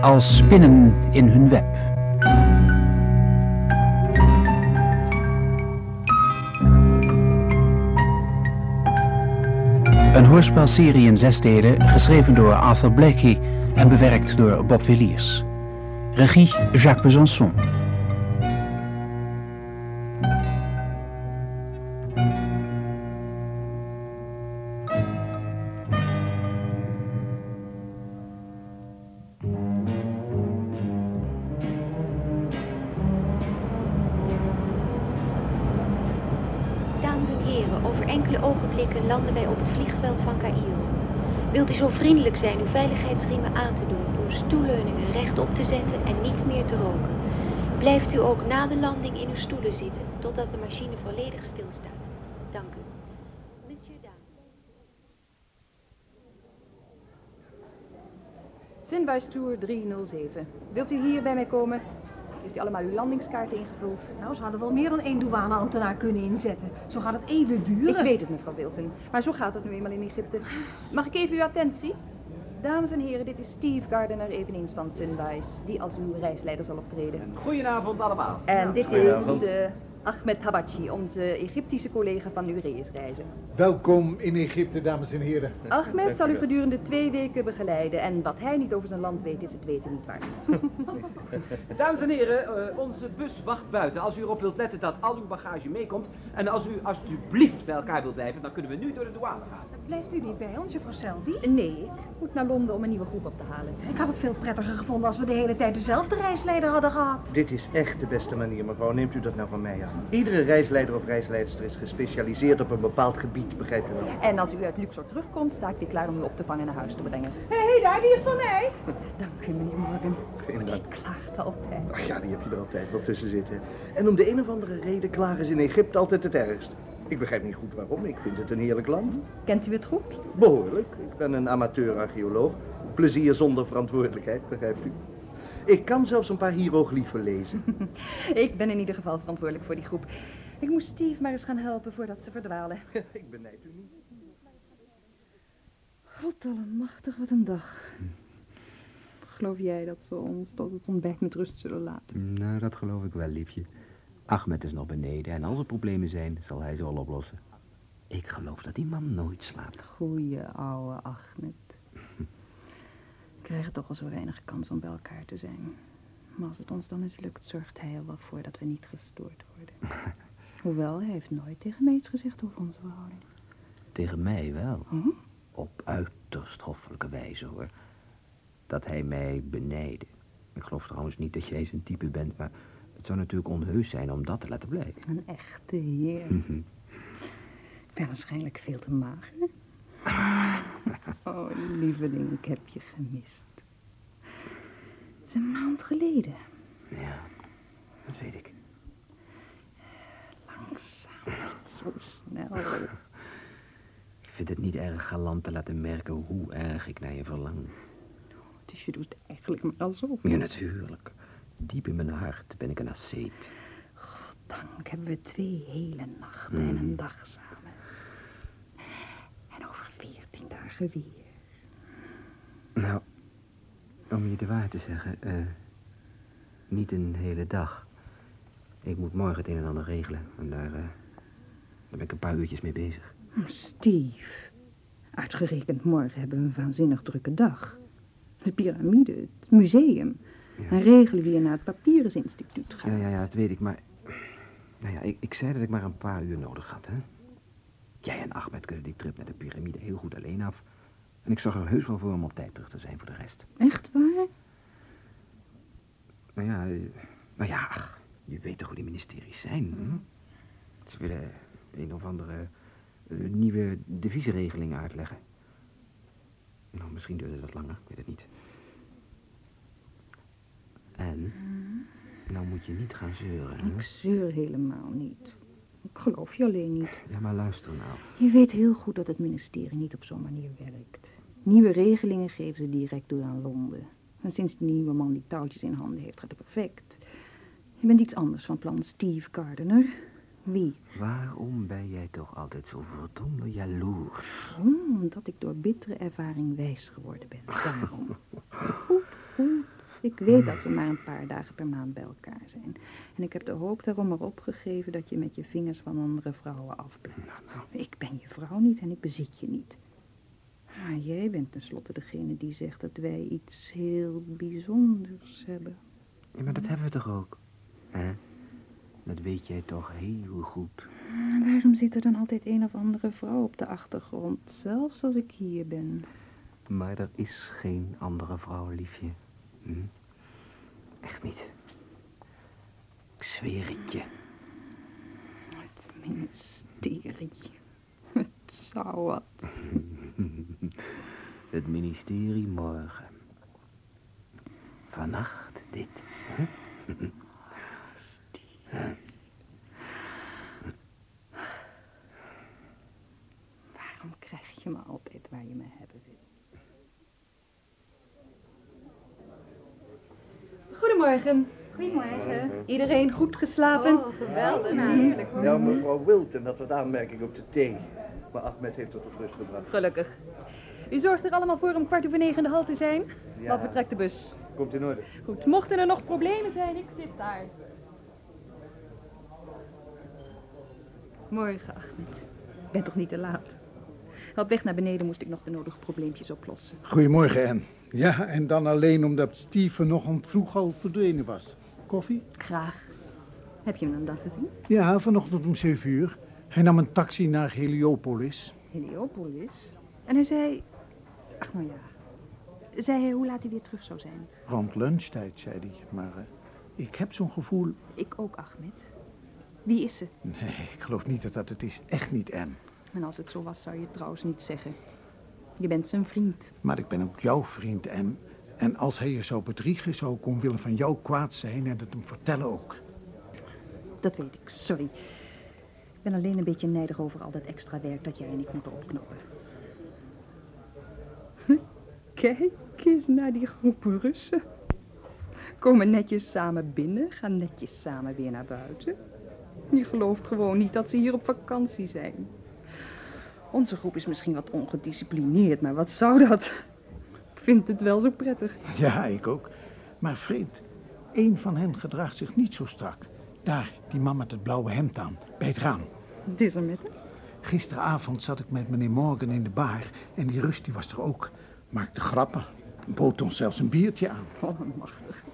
als spinnen in hun web. Een hoorspelserie in zes delen, geschreven door Arthur Blakey en bewerkt door Bob Villiers. Regie Jacques Besançon. Stoelen zitten, totdat de machine volledig stilstaat. Dank u. Monsieur Daan. Sinwise Tour 307. Wilt u hier bij mij komen? Heeft u allemaal uw landingskaart ingevuld? Nou, ze hadden wel meer dan één douaneambtenaar kunnen inzetten. Zo gaat het even duren. Ik weet het, mevrouw Wilton. Maar zo gaat het nu eenmaal in Egypte. Mag ik even uw attentie? Dames en heren, dit is Steve Gardiner, eveneens van Sunwise, die als uw reisleider zal optreden. Goedenavond allemaal. En dit is eh, Ahmed Habachi, onze Egyptische collega van uw reisreizen. Welkom in Egypte, dames en heren. Ahmed zal u gedurende twee weken begeleiden en wat hij niet over zijn land weet, is het weten niet waard. Dames en heren, eh, onze bus wacht buiten. Als u erop wilt letten dat al uw bagage meekomt en als u alsjeblieft bij elkaar wilt blijven, dan kunnen we nu door de douane gaan. Blijft u niet bij ons, juffrouw Selby? Nee, ik moet naar Londen om een nieuwe groep op te halen. Ik had het veel prettiger gevonden als we de hele tijd dezelfde reisleider hadden gehad. Dit is echt de beste manier, mevrouw. Neemt u dat nou van mij aan? Iedere reisleider of reisleidster is gespecialiseerd op een bepaald gebied, begrijpt u wel? En als u uit Luxor terugkomt, sta ik weer klaar om u op te vangen en naar huis te brengen. Hé, hey, daar, die is van mij. Dank u, meneer Morgan. Geen dank. Die klaagt altijd. Ach ja, die heb je er altijd wel tussen zitten. En om de een of andere reden klagen ze in Egypte altijd het ergst. Ik begrijp niet goed waarom. Ik vind het een heerlijk land. Kent u het goed? Behoorlijk. Ik ben een amateur-archeoloog. Plezier zonder verantwoordelijkheid, begrijpt u? Ik kan zelfs een paar hieroglyphen lezen. Ik ben in ieder geval verantwoordelijk voor die groep. Ik moest Steve maar eens gaan helpen voordat ze verdwalen. Ik benijd u niet. God allemachtig, wat een dag. Geloof jij dat ze ons tot het ontbijt met rust zullen laten? Nou, dat geloof ik wel, liefje. Ahmed is nog beneden en als er problemen zijn, zal hij ze wel oplossen. Ik geloof dat die man nooit slaapt. Goeie ouwe Ahmed. We krijgen toch al zo weinig kans om bij elkaar te zijn. Maar als het ons dan eens lukt, zorgt hij er wel voor dat we niet gestoord worden. Hoewel, hij heeft nooit tegen mij iets gezegd over onze verhouding. Tegen mij wel. Hm? Op uiterst hoffelijke wijze, hoor. Dat hij mij benijde. Ik geloof trouwens niet dat jij zijn type bent, maar zou natuurlijk onheus zijn om dat te laten blijken. Een echte heer. Mhm. Ik ben waarschijnlijk veel te mager. Oh, lieveling, ik heb je gemist. Het is een maand geleden. Ja, dat weet ik. Langzaam, niet zo snel. Ik vind het niet erg galant te laten merken hoe erg ik naar je verlang. Dus je doet eigenlijk maar alsof. Ja, natuurlijk. Diep in mijn hart ben ik een asceet. Dank hebben we twee hele nachten en een dag samen. En over veertien dagen weer. Nou, om je de waarheid te zeggen, eh, niet een hele dag. Ik moet morgen het een en ander regelen. En daar, eh, daar ben ik een paar uurtjes mee bezig. Oh, Steve, uitgerekend morgen hebben we een waanzinnig drukke dag. De piramide, het museum. En regelen we hier naar het Papierensinstituut gaat. Ja, ja, ja, dat weet ik, maar... Nou ja, ik, ik zei dat ik maar een paar uur nodig had, hè. Jij en Ahmed kunnen die trip naar de piramide heel goed alleen af. En ik zorg er heus wel voor om op tijd terug te zijn voor de rest. Echt waar? Nou ja, eh, nou ja, ach, je weet toch hoe die ministeries zijn, hm? Ze willen een of andere eh, nieuwe deviezenregeling uitleggen. Nou, misschien duurt het wat langer, ik weet het niet. En, nou moet je niet gaan zeuren, hè? Ik zeur helemaal niet. Ik geloof je alleen niet. Ja, maar luister nou. Je weet heel goed dat het ministerie niet op zo'n manier werkt. Nieuwe regelingen geven ze direct door aan Londen. En sinds die nieuwe man die touwtjes in handen heeft, gaat het perfect. Je bent iets anders van plan, Steve Gardiner. Wie? Waarom ben jij toch altijd zo verdomde jaloers? Omdat ik door bittere ervaring wijs geworden ben. Daarom. Goed. Ik weet dat we maar een paar dagen per maand bij elkaar zijn. En ik heb de hoop daarom maar opgegeven dat je met je vingers van andere vrouwen afblijft. Ik ben je vrouw niet en ik bezit je niet. Maar jij bent tenslotte degene die zegt dat wij iets heel bijzonders hebben. Ja, maar dat hebben we toch ook? Hè? Dat weet jij toch heel goed. Waarom zit er dan altijd een of andere vrouw op de achtergrond, zelfs als ik hier ben? Maar er is geen andere vrouw, liefje. Hm? Echt niet. Ik zweer het je. Het ministerie. Het zou wat. Het ministerie morgen. Vannacht dit. Waarom krijg je me altijd waar je me hebben wil? Goedemorgen. Goedemorgen. Iedereen goed geslapen? Oh, geweldig natuurlijk. Ja, mevrouw Wilton had wat aanmerking op de thee. Maar Ahmed heeft het tot rust gebracht. Gelukkig. U zorgt er allemaal voor om kwart over negen in de hal te zijn? Ja. Dan vertrekt de bus. Komt in orde. Goed, mochten er nog problemen zijn, ik zit daar. Morgen, Ahmed. Ik ben toch niet te laat? Op weg naar beneden moest ik nog de nodige probleempjes oplossen. Goedemorgen, Anne. Ja, en dan alleen omdat Steve vanochtend vroeg al verdwenen was. Koffie? Graag. Heb je hem dan gezien? Ja, vanochtend om 7 uur. Hij nam een taxi naar Heliopolis. Heliopolis. En hij zei... Ach, nou ja. Zei hij hoe laat hij weer terug zou zijn? Rond lunchtijd, zei hij. Maar eh, ik heb zo'n gevoel... Ik ook, Ahmed. Wie is ze? Nee, ik geloof niet dat dat het is. Echt niet, Anne. En als het zo was, zou je het trouwens niet zeggen. Je bent zijn vriend. Maar ik ben ook jouw vriend, Anne. En als hij je zou bedriegen, zou ik omwille van jou kwaad zijn en het hem vertellen ook. Dat weet ik, sorry. Ik ben alleen een beetje nijdig over al dat extra werk dat jij en ik moeten opknappen. Kijk eens naar die groep Russen. Komen netjes samen binnen, gaan netjes samen weer naar buiten. Je gelooft gewoon niet dat ze hier op vakantie zijn. Onze groep is misschien wat ongedisciplineerd, maar wat zou dat? Ik vind het wel zo prettig. Ja, ik ook. Maar vreemd, één van hen gedraagt zich niet zo strak. Daar, die man met het blauwe hemd aan, bij het raam. Het is er met hem. Gisteravond zat ik met meneer Morgan in de bar en die rust die was er ook. Maakte grappen, bood ons zelfs een biertje aan. Oh, machtig.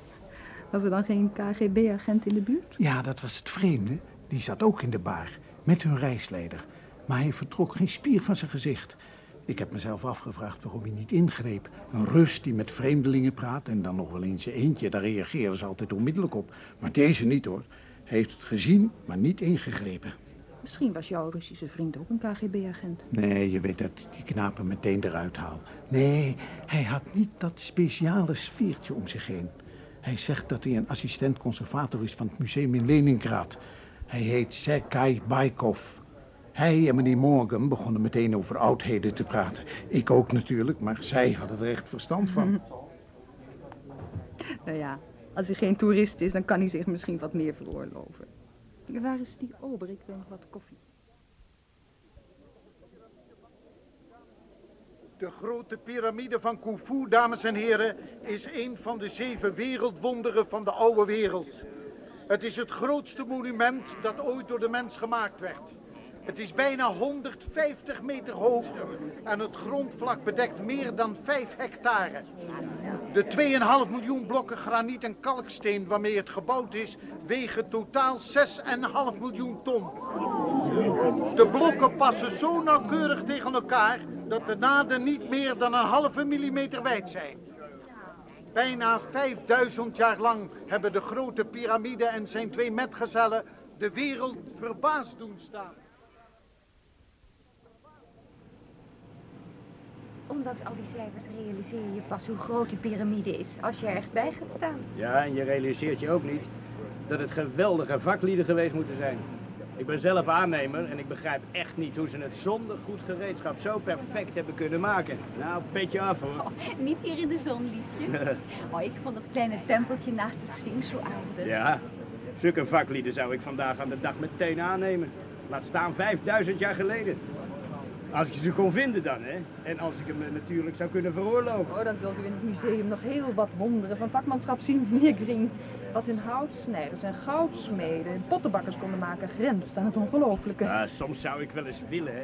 Was er dan geen KGB-agent in de buurt? Ja, dat was het vreemde. Die zat ook in de bar, met hun reisleider. Maar hij vertrok geen spier van zijn gezicht. Ik heb mezelf afgevraagd waarom hij niet ingreep. Een Rus die met vreemdelingen praat en dan nog wel eens eentje, daar reageren ze altijd onmiddellijk op. Maar deze niet hoor. Hij heeft het gezien, maar niet ingegrepen. Misschien was jouw Russische vriend ook een KGB-agent. Nee, je weet dat ik die knapen meteen eruit haal. Nee, hij had niet dat speciale sfeertje om zich heen. Hij zegt dat hij een assistent-conservator is van het museum in Leningrad. Hij heet Sergei Baikov. Hij en meneer Morgan begonnen meteen over oudheden te praten. Ik ook natuurlijk, maar zij hadden er echt verstand van. Nou ja, als hij geen toerist is, dan kan hij zich misschien wat meer veroorloven. Waar is die ober? Ik wil nog wat koffie. De grote piramide van Khufu, dames en heren, is een van de zeven wereldwonderen van de oude wereld. Het is het grootste monument dat ooit door de mens gemaakt werd. Het is bijna 150 meter hoog en het grondvlak bedekt meer dan 5 hectare. De 2,5 miljoen blokken graniet en kalksteen waarmee het gebouwd is, wegen totaal 6,5 miljoen ton. De blokken passen zo nauwkeurig tegen elkaar dat de naden niet meer dan een halve millimeter wijd zijn. Bijna 5000 jaar lang hebben de grote piramide en zijn twee metgezellen de wereld verbaasd doen staan. Ondanks al die cijfers realiseer je pas hoe groot die piramide is als je er echt bij gaat staan. Ja, en je realiseert je ook niet dat het geweldige vaklieden geweest moeten zijn. Ik ben zelf aannemer en ik begrijp echt niet hoe ze het zonder goed gereedschap zo perfect hebben kunnen maken. Nou, petje af hoor. Niet hier in de zon, liefje. Oh, ik vond dat kleine tempeltje naast de Sphinx zo aardig. Ja, zulke vaklieden zou ik vandaag aan de dag meteen aannemen. Laat staan 5000 jaar geleden. Als ik ze kon vinden dan, hè. En als ik hem eh, natuurlijk zou kunnen veroorloven. Oh, dan zult u in het museum nog heel wat wonderen van vakmanschap zien, meneer Green. Wat hun houtsnijders en goudsmeden en pottenbakkers konden maken, grenst aan het ongelooflijke. Ja, soms zou ik wel eens willen, hè.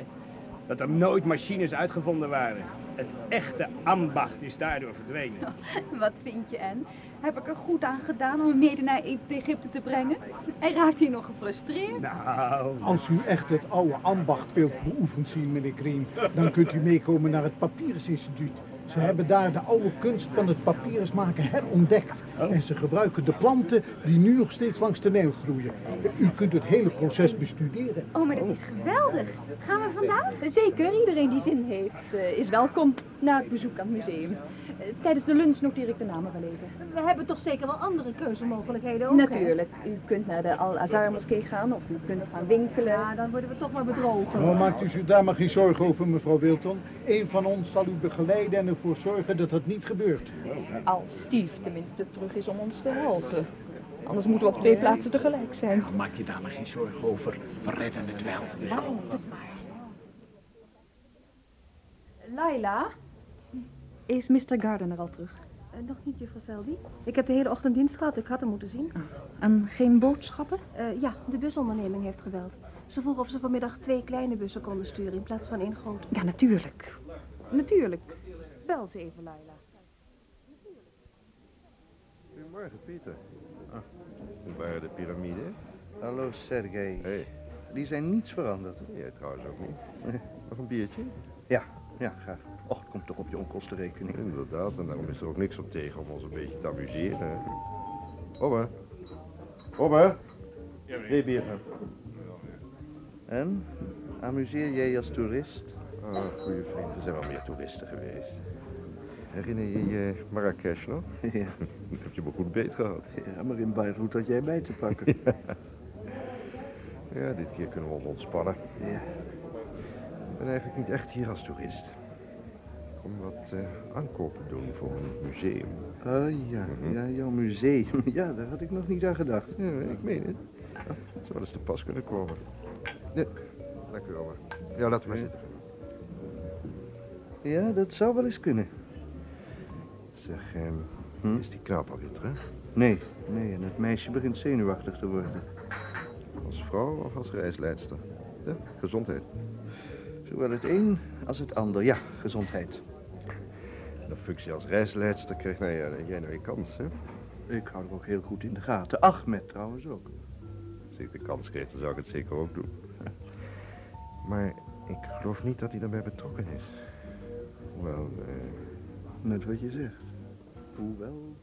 Dat er nooit machines uitgevonden waren. Het echte ambacht is daardoor verdwenen. Wat vind je, Anne? Heb ik er goed aan gedaan om hem mede naar Egypte te brengen? En raakt hij nog gefrustreerd? Nou, Als u echt het oude ambacht wilt beoefend zien, meneer Green, dan kunt u meekomen naar het Papyrusinstituut. Ze hebben daar de oude kunst van het papyrus maken herontdekt. En ze gebruiken de planten die nu nog steeds langs de Nijl groeien. U kunt het hele proces bestuderen. Oh, maar dat is geweldig. Gaan we vandaag? Zeker, iedereen die zin heeft eh, is welkom na het bezoek aan het museum. Eh, tijdens de lunch noteer ik de namen wel even. We hebben toch zeker wel andere keuzemogelijkheden ook, hè? Natuurlijk, u kunt naar de Al-Azhar-moskee gaan of u kunt gaan winkelen. Ja, dan worden we toch maar bedrogen. Nou, maakt u zich daar maar geen zorgen over, mevrouw Wilton. Een van ons zal u begeleiden en ervoor zorgen dat dat niet gebeurt. Als Steve tenminste terug is om ons te helpen. Anders moeten we op twee plaatsen tegelijk zijn. Maak je daar maar geen zorgen over. We redden het wel. Laila? Is Mr. Gardner al terug? Eh, nog niet, juffrouw Selby. Ik heb de hele ochtend dienst gehad. Ik had hem moeten zien. En geen boodschappen? Eh, ja, de busonderneming heeft gebeld. Ze vroegen of ze vanmiddag twee kleine bussen konden sturen in plaats van één grote. Ja, natuurlijk. Natuurlijk. Bel ze even, Laila. Goedemorgen, Pieter. Ah, hoe waren de piramiden? Hallo, Sergej. Hé, Die zijn niets veranderd. jij trouwens ook niet. Nog een biertje? Ja, ja, graag. Och, het komt toch op je onkostenrekening. Inderdaad, en daarom is er ook niks op tegen om ons een beetje te amuseren. Obbe. Obbe. Twee bieren. En? Amuseer jij als toerist? Ah, goede vriend, er zijn wel meer toeristen geweest. Herinner je je Marrakesh nog? Ja, Dat heb je me goed beet gehad. ja maar in Beirut had jij bij te pakken. Ja, dit keer kunnen we ons ontspannen. Ja. Ik ben eigenlijk niet echt hier als toerist. Ik kom wat eh, aankopen doen voor mijn museum. Oh ja, ja, jouw museum. Ja, daar had ik nog niet aan gedacht. Ja, ik meen het. Het zou wel eens te pas kunnen komen. Nee, dank u wel. Ja, laten we maar zitten. Ja, dat zou wel eens kunnen. Zeg, ehm, Hm? is die knaap alweer terug? Nee, nee, en het meisje begint zenuwachtig te worden. Als vrouw of als reisleidster? Ja, gezondheid. Zowel het een als het ander. Ja, gezondheid. De functie als reisleidster krijgt nou ja, jij nou je kans, hè? Ik hou er ook heel goed in de gaten. Ahmed trouwens ook. Als ik de kans kreeg, dan zou ik het zeker ook doen. Maar ik geloof niet dat hij daarbij betrokken is. Hoewel, eh, Net wat je zegt. Hoewel...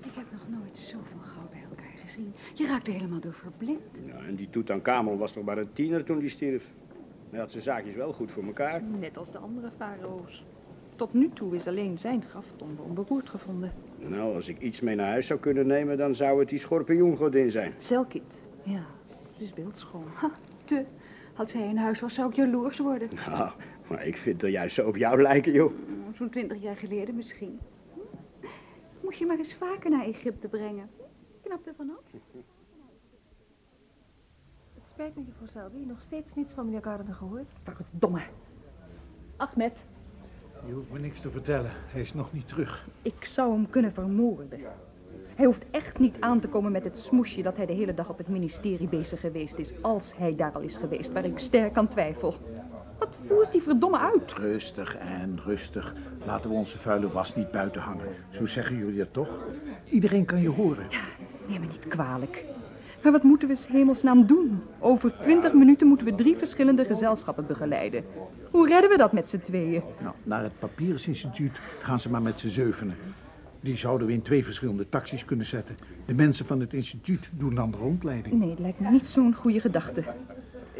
Ik heb nog nooit zoveel goud bij elkaar gezien. Je raakt er helemaal door verblind. Ja, en die Tutankhamon was toch maar een tiener toen die stierf. Hij had zijn zaakjes wel goed voor elkaar. Net als de andere farao's. Tot nu toe is alleen zijn graftombe onberoerd gevonden. Nou, als ik iets mee naar huis zou kunnen nemen, dan zou het die schorpioengodin zijn. Selkit. Ja, dus beeldschoon. Ha, te. Als hij in huis was, zou ik jaloers worden. Nou, maar ik vind er juist zo op jou lijken, joh. Mm, Zo'n twintig jaar geleden misschien. Hm? Moest je maar eens vaker naar Egypte brengen. Knap er vanaf. Het spijt me, juffrouw Selby. Nog steeds niets van meneer Gardner gehoord. Verdomme. Ahmed, Je hoeft me niks te vertellen. Hij is nog niet terug. ik zou hem kunnen vermoorden. Hij hoeft echt niet aan te komen met het smoesje dat hij de hele dag op het ministerie bezig geweest is. Als hij daar al is geweest, waar ik sterk aan twijfel. Wat voert die verdomme uit? Rustig en rustig. Laten we onze vuile was niet buiten hangen. Zo zeggen jullie het toch? Iedereen kan je horen. Neem me niet kwalijk. Maar wat moeten we 's hemelsnaam doen? Over twintig minuten moeten we drie verschillende gezelschappen begeleiden. Hoe redden we dat met z'n tweeën? Nou, naar het Papierensinstituut gaan ze maar met z'n zevenen. Die zouden we in twee verschillende taxis kunnen zetten. De mensen van het instituut doen dan de rondleiding. Nee, het lijkt me niet zo'n goede gedachte.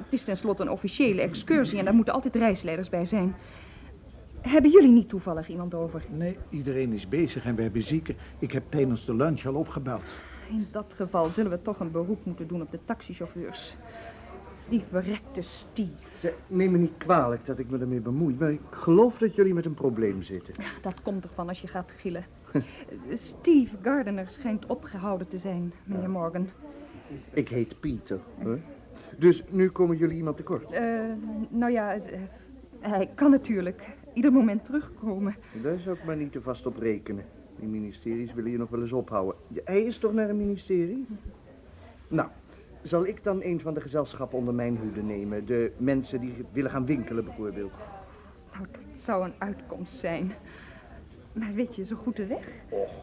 Het is tenslotte een officiële excursie en daar moeten altijd reisleiders bij zijn. Hebben jullie niet toevallig iemand over? Nee, iedereen is bezig en we hebben zieken. Ik heb tijdens de lunch al opgebeld. In dat geval zullen we toch een beroep moeten doen op de taxichauffeurs. Die verrekte Steve. Neem me niet kwalijk dat ik me ermee bemoei, maar ik geloof dat jullie met een probleem zitten. Ja, dat komt ervan als je gaat gillen. Steve Gardner schijnt opgehouden te zijn, meneer Morgan. Ik heet Pieter. Hè? Dus nu komen jullie iemand tekort. Eh, nou ja, eh, hij kan natuurlijk ieder moment terugkomen. Daar zou ik maar niet te vast op rekenen. Die ministeries willen je nog wel eens ophouden. Hij is toch naar een ministerie? Nou, zal ik dan een van de gezelschappen onder mijn hoede nemen? De mensen die willen gaan winkelen bijvoorbeeld. Nou, dat zou een uitkomst zijn. Maar weet je zo goed de weg?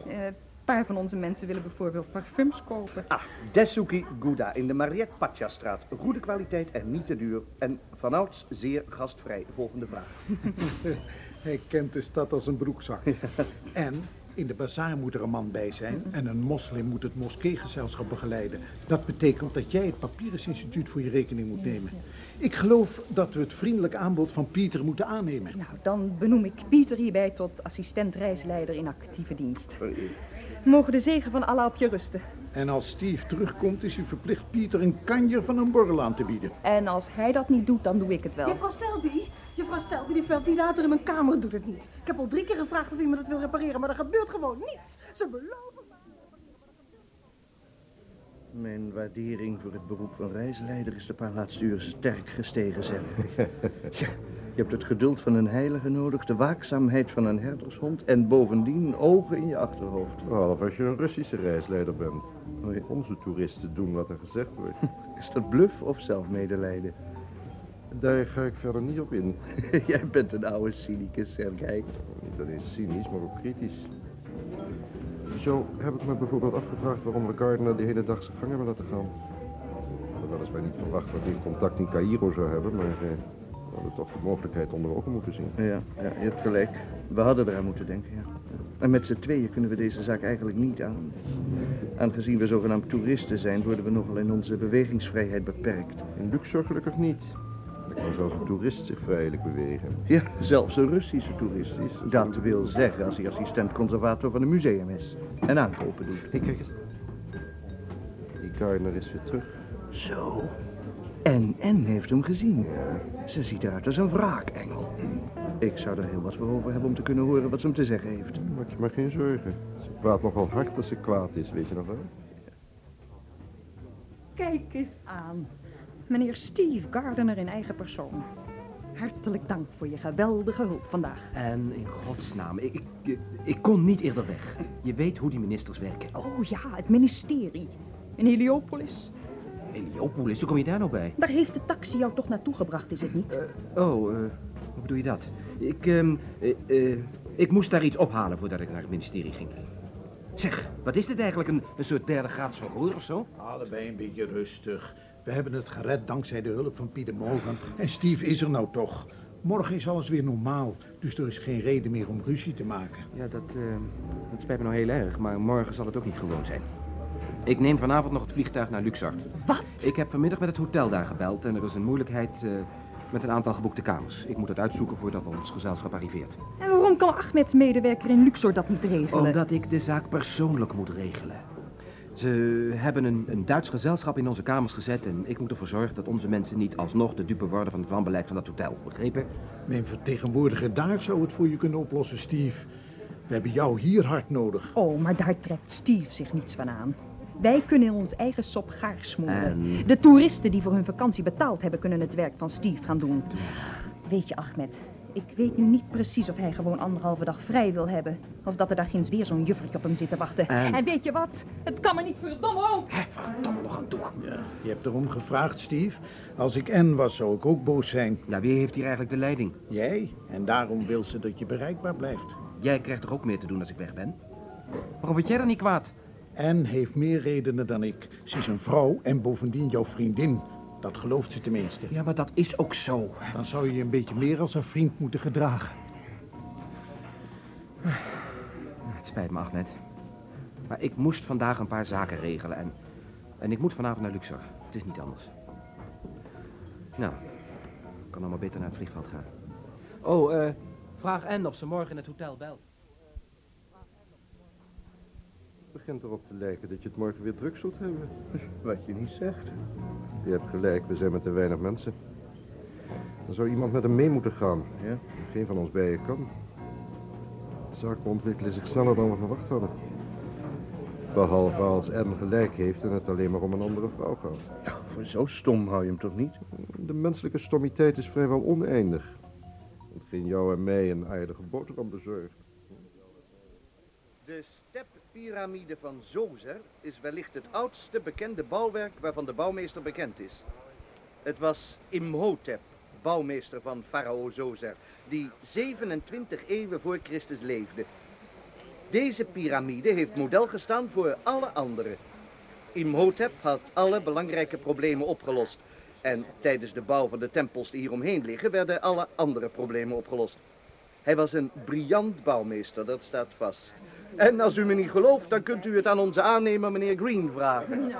Eh, een paar van onze mensen willen bijvoorbeeld parfums kopen. Ah, Desuki Gouda in de Mariette Pacha-straat. Goede kwaliteit en niet te duur. En vanouds zeer gastvrij. Volgende vraag. Hij kent de stad als een broekzak. En in de bazaar moet er een man bij zijn en een moslim moet het moskeegezelschap begeleiden. Dat betekent dat jij het Papierensinstituut voor je rekening moet nemen. Ik geloof dat we het vriendelijk aanbod van Pieter moeten aannemen. Nou, dan benoem ik Pieter hierbij tot assistent reisleider in actieve dienst. Mogen de zegen van Allah op je rusten. En als Steve terugkomt is hij verplicht Pieter een kanjer van een borrel aan te bieden. En als hij dat niet doet, dan doe ik het wel. Juffrouw Selby, juffrouw Selby, die ventilator in mijn kamer doet het niet. Ik heb al drie keer gevraagd of iemand het wil repareren, maar er gebeurt gewoon niets. Ze beloven maar. Mijn waardering voor het beroep van reisleider is de paar laatste uren sterk gestegen, zeg ik. Ja, je hebt het geduld van een heilige nodig, de waakzaamheid van een herdershond en bovendien ogen in je achterhoofd. Behalve als je een Russische reisleider bent. Onze toeristen doen wat er gezegd wordt. Is dat bluff of zelfmedelijden? Daar ga ik verder niet op in. Jij bent een oude cynicus, Sergei. Niet alleen cynisch, maar ook kritisch. Zo heb ik me bijvoorbeeld afgevraagd waarom we Gardner de hele dag zijn gang hebben laten gaan. Weliswaar niet verwacht dat hij contact in Cairo zou hebben, maar eh, hadden toch de mogelijkheid onder ogen moeten zien. Ja, ja, je hebt gelijk. We hadden eraan moeten denken, ja. En met z'n tweeën kunnen we deze zaak eigenlijk niet aan. Aangezien we zogenaamd toeristen zijn, worden we nogal in onze bewegingsvrijheid beperkt. In Luxor gelukkig niet. Dan kan zelfs een toerist zich vrijelijk bewegen. Ja, zelfs een Russische toerist is. Dat wil zeggen als hij assistent-conservator van een museum is. En aankopen doet. Hé, kijk eens. Die Gardner is weer terug. Zo. En en heeft hem gezien. Ze ziet eruit als een wraakengel. Ik zou er heel wat voor over hebben om te kunnen horen wat ze hem te zeggen heeft. Maak je maar geen zorgen. Ze praat nogal hard als ze kwaad is, weet je nog wel? Kijk eens aan. Meneer Steve Gardner in eigen persoon. Hartelijk dank voor je geweldige hulp vandaag. En in godsnaam, ik, ik, ik kon niet eerder weg. Je weet hoe die ministers werken. Oh ja, het ministerie. In Heliopolis. Hoe kom je daar nou bij? Daar heeft de taxi jou toch naartoe gebracht, is het niet? Oh, eh, hoe bedoel je dat? Ik, ehm, eh, eh, ik moest daar iets ophalen voordat ik naar het ministerie ging. Zeg, wat is dit eigenlijk? Een, een soort derde graads verhoor of zo? Allebei een beetje rustig. We hebben het gered dankzij de hulp van Pieter Morgan. En Steve is er nou toch. Morgen is alles weer normaal, dus er is geen reden meer om ruzie te maken. Ja, dat, eh, dat spijt me nou heel erg, maar morgen zal het ook niet gewoon zijn. Ik neem vanavond nog het vliegtuig naar Luxor. Wat? Ik heb vanmiddag met het hotel daar gebeld en er is een moeilijkheid eh, met een aantal geboekte kamers. Ik moet het uitzoeken voordat ons gezelschap arriveert. En waarom kan Ahmeds medewerker in Luxor dat niet regelen? Omdat ik de zaak persoonlijk moet regelen. Ze hebben een, een Duits gezelschap in onze kamers gezet en ik moet ervoor zorgen dat onze mensen niet alsnog de dupe worden van het wanbeleid van dat hotel. Begrepen? Mijn vertegenwoordiger daar zou het voor je kunnen oplossen, Steve. We hebben jou hier hard nodig. Oh, maar daar trekt Steve zich niets van aan. Wij kunnen in ons eigen sop gaar smoren. En- De toeristen die voor hun vakantie betaald hebben, kunnen het werk van Steve gaan doen. Weet je, Ahmed, ik weet nu niet precies of hij gewoon anderhalve dag vrij wil hebben. Of dat er daar ginds weer zo'n juffertje op hem zit te wachten. En- En weet je wat? Het kan me niet verdomme ook. Verdomme nog aan toe. Ja, je hebt erom gevraagd, Steve. Als ik N was, zou ik ook boos zijn. Ja, wie heeft hier eigenlijk de leiding? Jij? En daarom wil ze dat je bereikbaar blijft. Jij krijgt toch ook meer te doen als ik weg ben? Waarom word jij dan niet kwaad? En heeft meer redenen dan ik. Ze is een vrouw en bovendien jouw vriendin. Dat gelooft ze tenminste. Ja, maar dat is ook zo. Dan zou je je een beetje meer als een vriend moeten gedragen. Het spijt me, Ahmed. Maar ik moest vandaag een paar zaken regelen en, en ik moet vanavond naar Luxor. Het is niet anders. Nou, ik kan maar beter naar het vliegveld gaan. Oh, eh, vraag Anne of ze morgen in het hotel belt. Het begint erop te lijken dat je het morgen weer druk zult hebben. Wat je niet zegt. Je hebt gelijk, we zijn met te weinig mensen. Er zou iemand met hem mee moeten gaan. Ja? Geen van ons bijen kan. De zaken ontwikkelen zich sneller dan we verwacht hadden. Behalve als Anne gelijk heeft en het alleen maar om een andere vrouw gaat. Nou, voor zo stom hou je hem toch niet? De menselijke stommiteit is vrijwel oneindig. Hetgeen jou en mij een aardige boterham bezorgt. De steppyramide van Zozer is wellicht het oudste bekende bouwwerk waarvan de bouwmeester bekend is. Het was Imhotep, bouwmeester van farao Zozer, die 27 eeuwen voor Christus leefde. Deze piramide heeft model gestaan voor alle andere. Imhotep had alle belangrijke problemen opgelost. En tijdens de bouw van de tempels die hier omheen liggen, werden alle andere problemen opgelost. Hij was een briljant bouwmeester, dat staat vast. En als u me niet gelooft, dan kunt u het aan onze aannemer, meneer Green, vragen.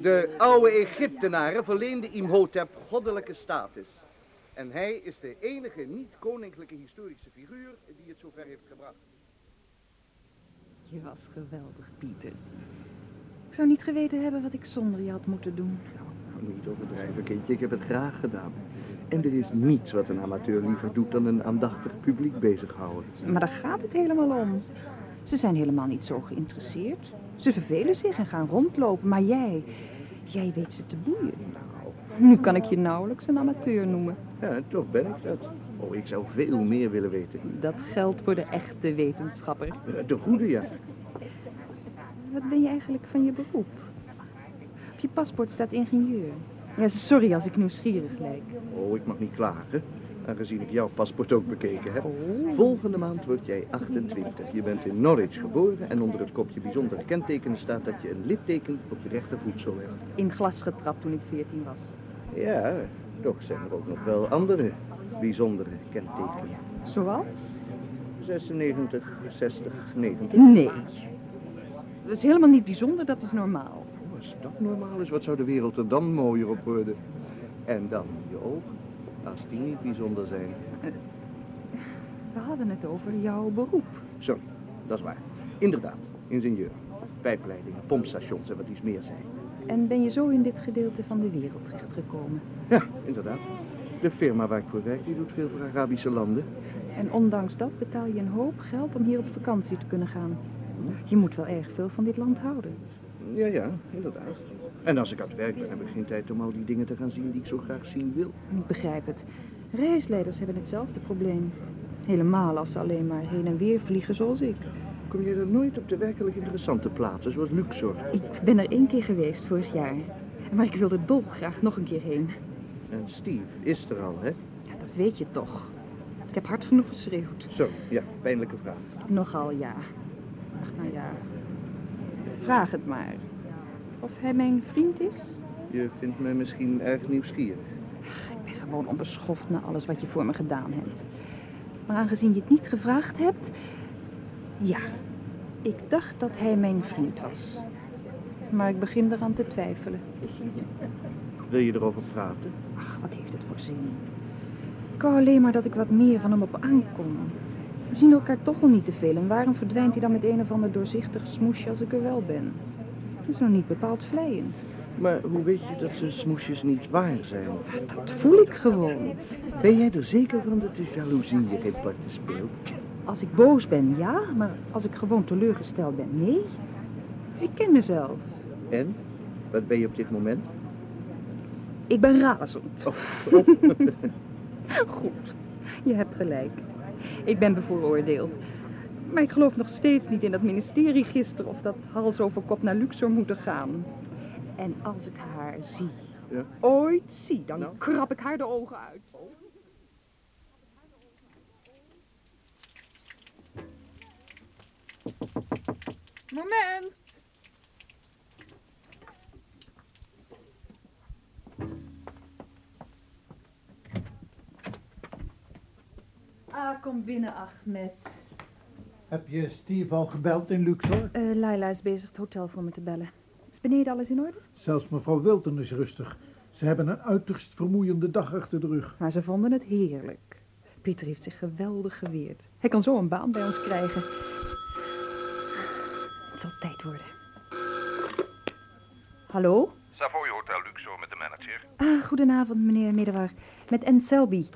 De oude Egyptenaren verleenden Imhotep goddelijke status. En hij is de enige niet-koninklijke historische figuur die het zover heeft gebracht. Je was geweldig, Pieter. Ik zou niet geweten hebben wat ik zonder je had moeten doen. Nou, niet overdrijven, kindje. Ik heb het graag gedaan. En er is niets wat een amateur liever doet dan een aandachtig publiek bezighouden. Maar daar gaat het helemaal om. Ze zijn helemaal niet zo geïnteresseerd. Ze vervelen zich en gaan rondlopen, maar jij, jij weet ze te boeien. Nu kan ik je nauwelijks een amateur noemen. Ja, toch ben ik dat. Oh, ik zou veel meer willen weten. Dat geldt voor de echte wetenschapper. De goede, ja. Wat ben je eigenlijk van je beroep? Op je paspoort staat ingenieur. Ja, sorry als ik nieuwsgierig lijk. Oh, ik mag niet klagen, aangezien ik jouw paspoort ook bekeken heb. Volgende maand word jij 28. Je bent in Norwich geboren en onder het kopje bijzondere kentekenen staat dat je een litteken op je rechtervoetsel hebt. In glas getrapt toen ik 14 was. Ja, toch zijn er ook nog wel andere bijzondere kentekenen. Zoals? 96, 60, 90. Nee. Dat is helemaal niet bijzonder, dat is normaal. Als dat normaal is, wat zou de wereld er dan mooier op worden? En dan je ogen, als die niet bijzonder zijn. We hadden het over jouw beroep. Sorry, dat is waar. Inderdaad, ingenieur. Pijpleidingen, pompstations en wat iets meer zijn. En ben je zo in dit gedeelte van de wereld terechtgekomen? Ja, inderdaad. De firma waar ik voor werk, die doet veel voor Arabische landen. En ondanks dat betaal je een hoop geld om hier op vakantie te kunnen gaan. Je moet wel erg veel van dit land houden. Ja, ja, inderdaad. En als ik aan het werk ben, heb ik geen tijd om al die dingen te gaan zien die ik zo graag zien wil. Ik begrijp het. Reisleiders hebben hetzelfde probleem. Helemaal als ze alleen maar heen en weer vliegen zoals ik. Kom je er nooit op de werkelijk interessante plaatsen, zoals Luxor? Ik ben er één keer geweest vorig jaar. Maar ik wilde dolgraag nog een keer heen. En Steve is er al, hè? Ja, dat weet je toch. Ik heb hard genoeg geschreeuwd. Zo, ja, pijnlijke vraag. Nogal ja. Ach, nou ja. Vraag het maar. Of hij mijn vriend is? Je vindt me misschien erg nieuwsgierig. Ik ben gewoon onbeschoft na alles wat je voor me gedaan hebt. Maar aangezien je het niet gevraagd hebt... Ja, ik dacht dat hij mijn vriend was. Maar ik begin eraan te twijfelen. Wil je erover praten? Ach, wat heeft het voor zin? Ik wou alleen maar dat ik wat meer van hem op aankom. We zien elkaar toch al niet te veel. En waarom verdwijnt hij dan met een of ander doorzichtig smoesje als ik er wel ben? Het is nog niet bepaald vlijend. Maar hoe weet je dat zijn smoesjes niet waar zijn? Dat voel ik gewoon. Ben jij er zeker van dat de jaloezie je geen parten speelt? Als ik boos ben, ja. Maar als ik gewoon teleurgesteld ben, nee. Ik ken mezelf. En? Wat ben je op dit moment? Ik ben razend. Oh. Goed, je hebt gelijk. Ik ben bevooroordeeld. Maar ik geloof nog steeds niet in dat ministerie gisteren of dat hals over kop naar Luxor moeten gaan. En als ik haar zie, Ja. ooit zie, dan Nou? krab ik haar de ogen uit. Moment! Kom binnen, Ahmed. Heb je Steve al gebeld in Luxor? Eh Laila is bezig het hotel voor me te bellen. Is beneden alles in orde? Zelfs mevrouw Wilton is rustig. Ze hebben een uiterst vermoeiende dag achter de rug. Maar ze vonden het heerlijk. Pieter heeft zich geweldig geweerd. Hij kan zo een baan bij ons krijgen. Het zal tijd worden. Hallo? Savoy Hotel Luxor met de manager. Ah, goedenavond, meneer Medewar. Met Anne Selby.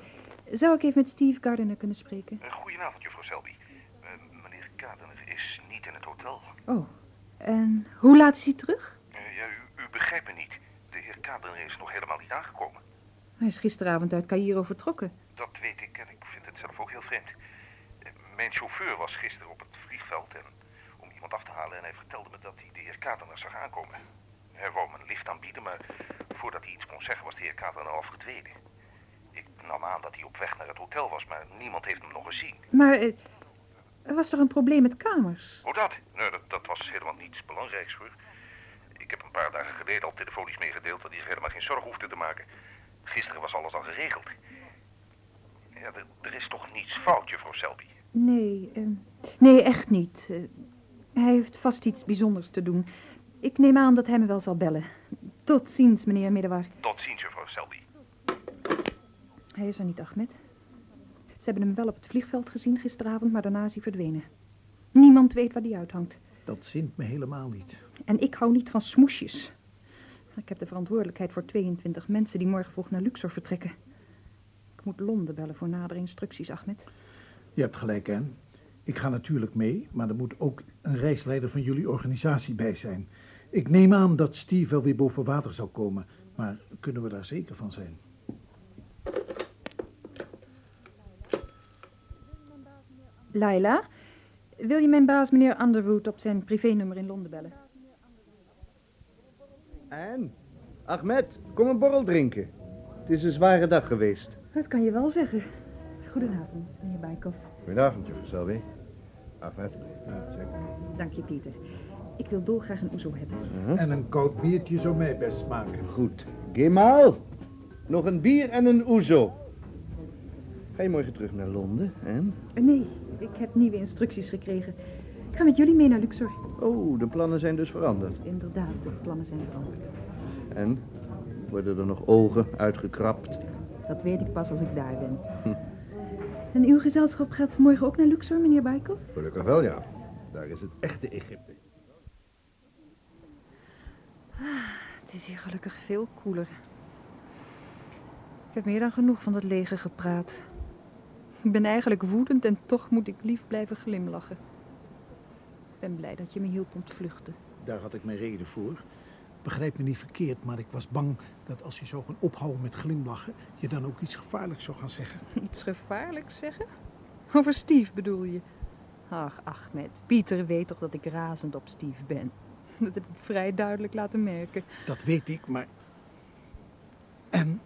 Zou ik even met Steve Gardiner kunnen spreken? Uh, goedenavond, juffrouw Selby. Uh, meneer Kadener is niet in het hotel. Oh, En hoe laat is hij terug? Eh, ja, u, u begrijpt me niet. De heer Kader is nog helemaal niet aangekomen. Hij is gisteravond uit Cairo vertrokken. Dat weet ik en ik vind het zelf ook heel vreemd. Eh, Mijn chauffeur was gisteren op het vliegveld en, om iemand af te halen en hij vertelde me dat hij de heer Katerner zag aankomen. Hij wou me een lift aanbieden, maar voordat hij iets kon zeggen was de heer Katerner al verdwenen. Ik nam aan dat hij op weg naar het hotel was, maar niemand heeft hem nog gezien. Maar eh, er was toch een probleem met kamers? Hoe dat? Nee, dat, dat was helemaal niets belangrijks hoor. Ik heb een paar dagen geleden al telefonisch meegedeeld dat hij zich helemaal geen zorgen hoefde te maken. Gisteren was alles al geregeld. Ja, er, is toch niets fout, juffrouw Selby? Nee, eh, nee, echt niet. Eh, hij heeft vast iets bijzonders te doen. Ik neem aan dat hij me wel zal bellen. Tot ziens, meneer Middewar. Tot ziens, juffrouw Selby. Hij is er niet, Ahmed. Ze hebben hem wel op het vliegveld gezien gisteravond, maar daarna is hij verdwenen. Niemand weet waar die uithangt. Dat zint me helemaal niet. En ik hou niet van smoesjes. Ik heb de verantwoordelijkheid voor 22 mensen die morgen vroeg naar Luxor vertrekken. Ik moet Londen bellen voor nadere instructies, Ahmed. Je hebt gelijk, Anne. Ik ga natuurlijk mee, maar er moet ook een reisleider van jullie organisatie bij zijn. Ik neem aan dat Steve wel weer boven water zal komen, maar kunnen we daar zeker van zijn? Laila, wil je mijn baas, meneer Underwood, op zijn privénummer in Londen bellen? En? Ahmed, kom een borrel drinken. Het is een zware dag geweest. Dat kan je wel zeggen. Goedenavond, meneer Baikov. Goedenavond, juffrouw Selby. Ahmed. Dank je, Pieter. Ik wil dolgraag een oezo hebben. En een koud biertje zou mij best smaken. Goed. Gemaal. Nog een bier en een oezo. Ga je morgen terug naar Londen, en? Nee, ik heb nieuwe instructies gekregen. Ik ga met jullie mee naar Luxor. Oh, de plannen zijn dus veranderd. Inderdaad, de plannen zijn veranderd. En? Worden er nog ogen uitgekrapt? Dat weet ik pas als ik daar ben. En uw gezelschap gaat morgen ook naar Luxor, meneer Baikov? Gelukkig wel, ja. Daar is het echte Egypte. Het is hier gelukkig veel koeler. Ik heb meer dan genoeg van dat lege gepraat. Ik ben eigenlijk woedend en toch moet ik lief blijven glimlachen. Ik ben blij dat je me hielp ontvluchten. Daar had ik mijn reden voor. Begrijp me niet verkeerd, maar ik was bang dat als je zo gaan ophouden met glimlachen, je dan ook iets gevaarlijks zou gaan zeggen. Iets gevaarlijks zeggen? Over Steve bedoel je? Ach, Ahmed, Pieter weet toch dat ik razend op Steve ben. Dat heb ik vrij duidelijk laten merken. Dat weet ik, maar... En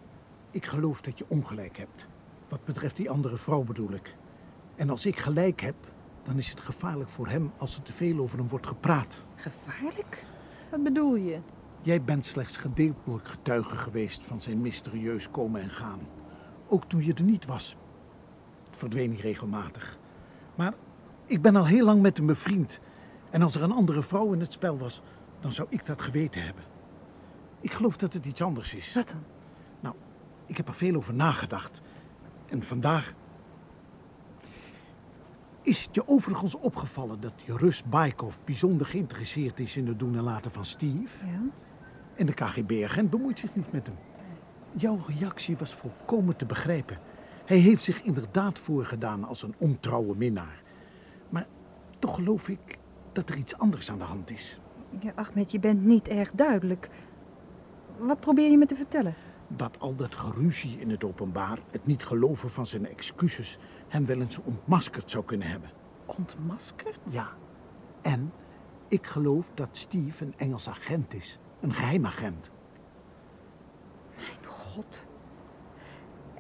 ik geloof dat je ongelijk hebt. Wat betreft die andere vrouw bedoel ik. En als ik gelijk heb, dan is het gevaarlijk voor hem als er te veel over hem wordt gepraat. Gevaarlijk? Wat bedoel je? Jij bent slechts gedeeltelijk getuige geweest van zijn mysterieus komen en gaan. Ook toen je er niet was. Verdween hij regelmatig. Maar ik ben al heel lang met hem bevriend. En als er een andere vrouw in het spel was, dan zou ik dat geweten hebben. Ik geloof dat het iets anders is. Wat dan? Nou, ik heb er veel over nagedacht. En vandaag... Is het je overigens opgevallen dat Rus Baikov bijzonder geïnteresseerd is in het doen en laten van Steve? Ja? En de KGB-agent bemoeit zich niet met hem. Jouw reactie was volkomen te begrijpen. Hij heeft zich inderdaad voorgedaan als een ontrouwe minnaar. Maar toch geloof ik dat er iets anders aan de hand is. Ja, Ahmed, je bent niet erg duidelijk. Wat probeer je me te vertellen? Dat al dat geruzie in het openbaar, het niet geloven van zijn excuses, hem wel eens ontmaskerd zou kunnen hebben. Ontmaskerd? Ja. En ik geloof dat Steve een Engels agent is. Een geheimagent. Mijn god.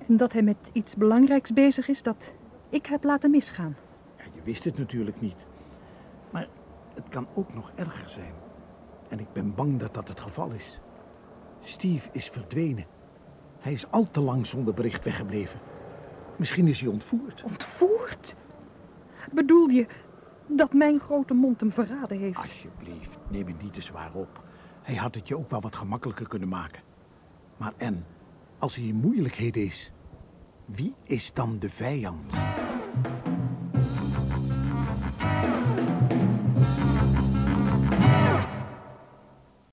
En dat hij met iets belangrijks bezig is dat ik heb laten misgaan. Ja, je wist het natuurlijk niet. Maar het kan ook nog erger zijn. En ik ben bang dat dat het geval is. Steve is verdwenen. Hij is al te lang zonder bericht weggebleven. Misschien is hij ontvoerd. Ontvoerd? Bedoel je dat mijn grote mond hem verraden heeft? Alsjeblieft, neem het niet te zwaar op. Hij had het je ook wel wat gemakkelijker kunnen maken. Maar en, als hij in moeilijkheden is, wie is dan de vijand?